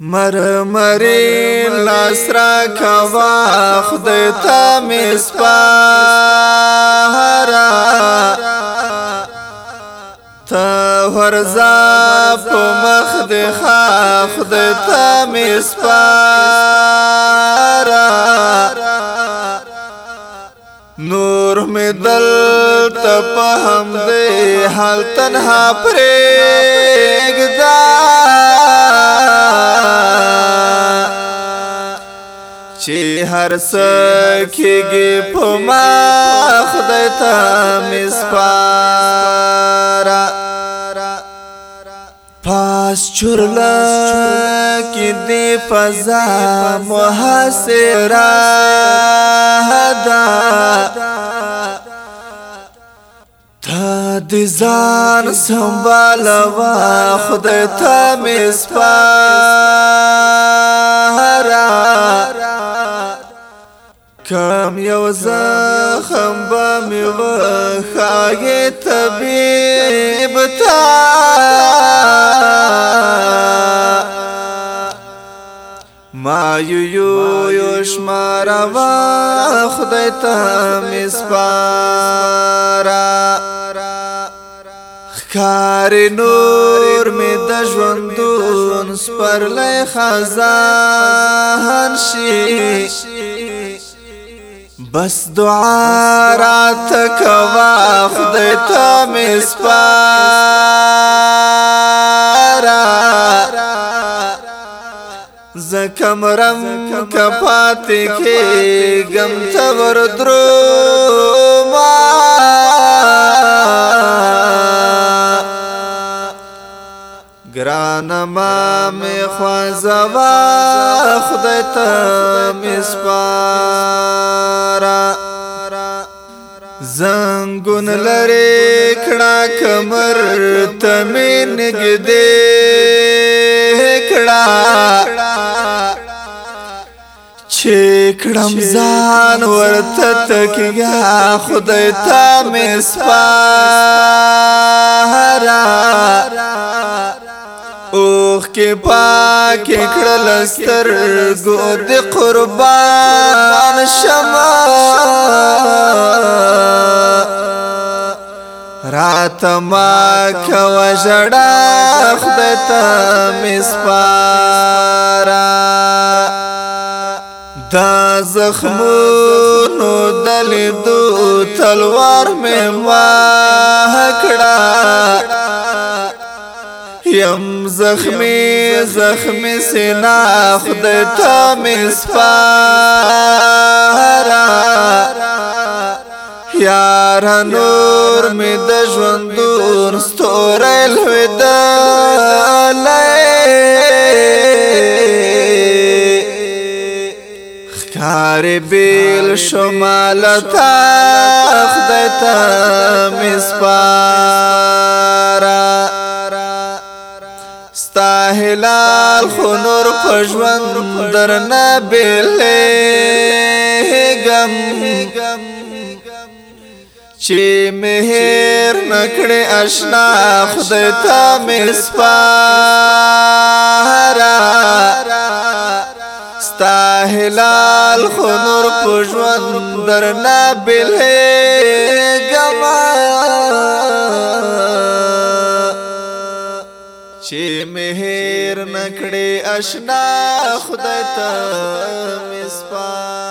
مرمرین لاس را کوا خدای ته مسپارا ته ورزا په مخ د خدای ته مسپارا نور می دل ته په هم دې حال تنها پرېږدا ارسکیږي په ما خدای ته مسپارا پاس چورلا کې دی فضا محاصره دا د ځان سنبالوا خدای ته مسپارا غم یو زخم با می وخاگی طبیب تا ما یو یو یوشمارا و خدای تا می سپارا خکار نور می د ژوندون سپرلی خزان شي بس دعا رات کوا خدای ته مسپارا زکمرم کپات کې غم تور دروما ګران ما مې خوازوا خدای ته مسپارا ګون لري کړه کمر تمن گدې کړه چې کړم ځان ورته تکیا خدای ته مې سپارا اوخ کې پاک کړل ستر ګو د قربان شمه فاطمه کو جړا خدای ته مسپارا دا زخمونو دل دو تلوار مې واهکړه یم زخمی زخمی سینا خدای ته مسپارا یارانو تور می د ژوند دور ستورې لويدا لای بیل شمال تا خدای ته مسپارا ستا هلال خنور پژوند درنه بیل گم چې مهر نکړې آشنا خدای ته مسپارا ستا هلال خو نور پژوند درنا بل غما چې مهر نکړې آشنا خدای ته مسپارا